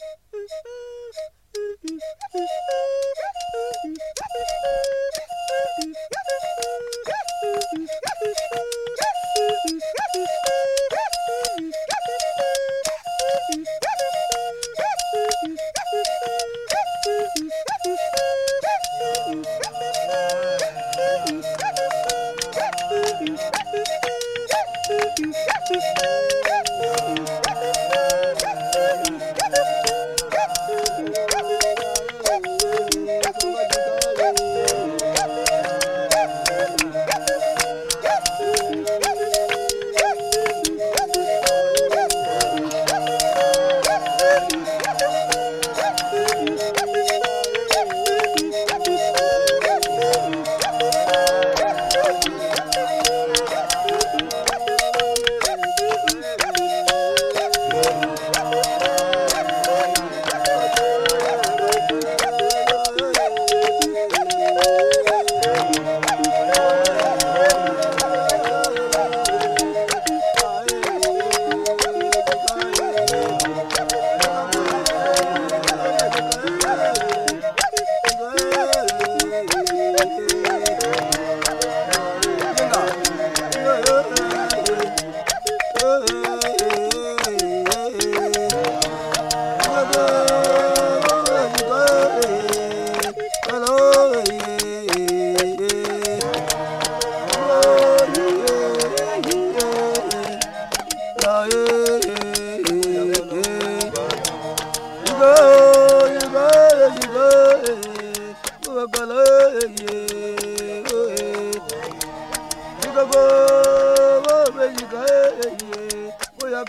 Mm-hmm.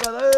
Bye.